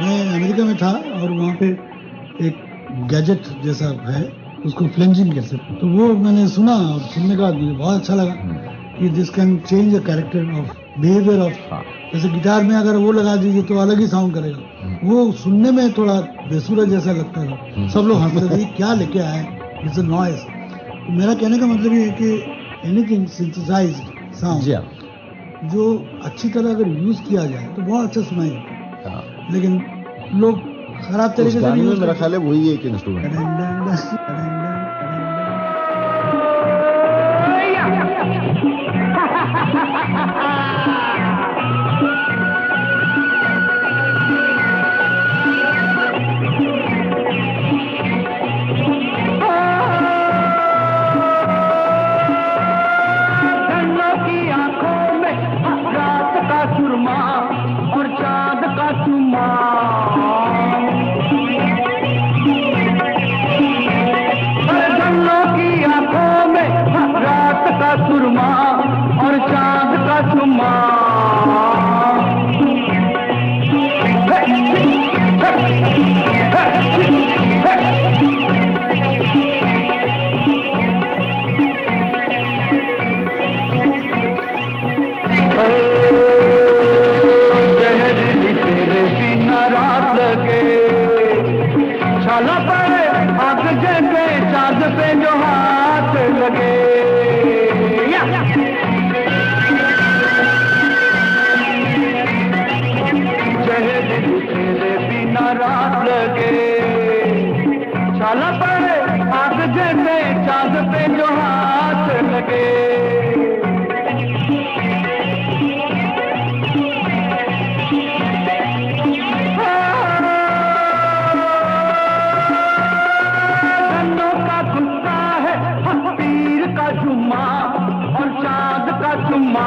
मैं अमेरिका में था और वहाँ पे एक गैजेट जैसा है उसको फ्लेंजिंग कहते हैं। तो वो मैंने सुना और सुनने के बाद मुझे बहुत अच्छा लगा कि this can change the character of behaviour of जैसे गिटार में अगर वो लगा दीजिए तो अलग ही साउंड करेगा। वो सुनने में थोड़ा बेसुरा जैसा लगता था। सब लोग हँसते थे क्या लेके आए इट्स अ नॉइस मेरा कहने का मतलब ये है कि एनीथिंग सिंथेसाइज साउंड जो अच्छी तरह अगर यूज़ किया जाए तो बहुत अच्छा सुनाई देता। है। लेकिन लोग खराब तरीके से रखा ले use मेरा ख्याल है वही एक इंस्ट्रूमेंट सुरमा और चाँद का जहर छाला पड़े, आग जगे, चाँद पे जो हाथ लगे। तेरे बिना रात लगे। छाला पड़े, आग जगे, चाँद पे जो हाथ लगे। का और चाँद का चुम्मा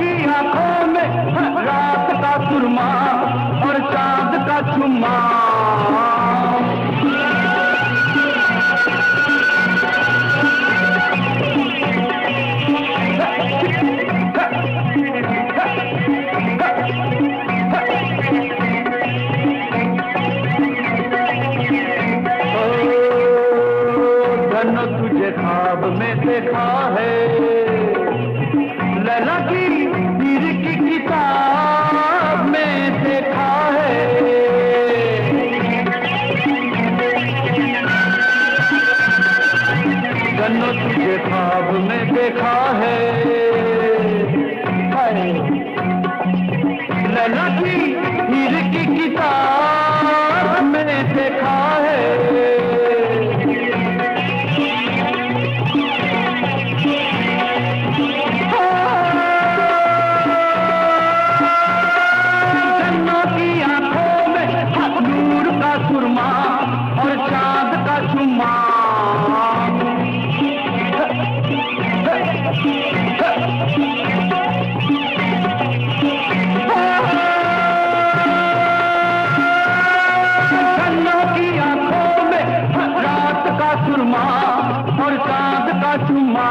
की आँखों में रात का और चाँद का धन तुझे खाब में देखा है। लला की पीर की किताब में देखा है। धन तुझे खाब में देखा है। लला की और चांद का चुमा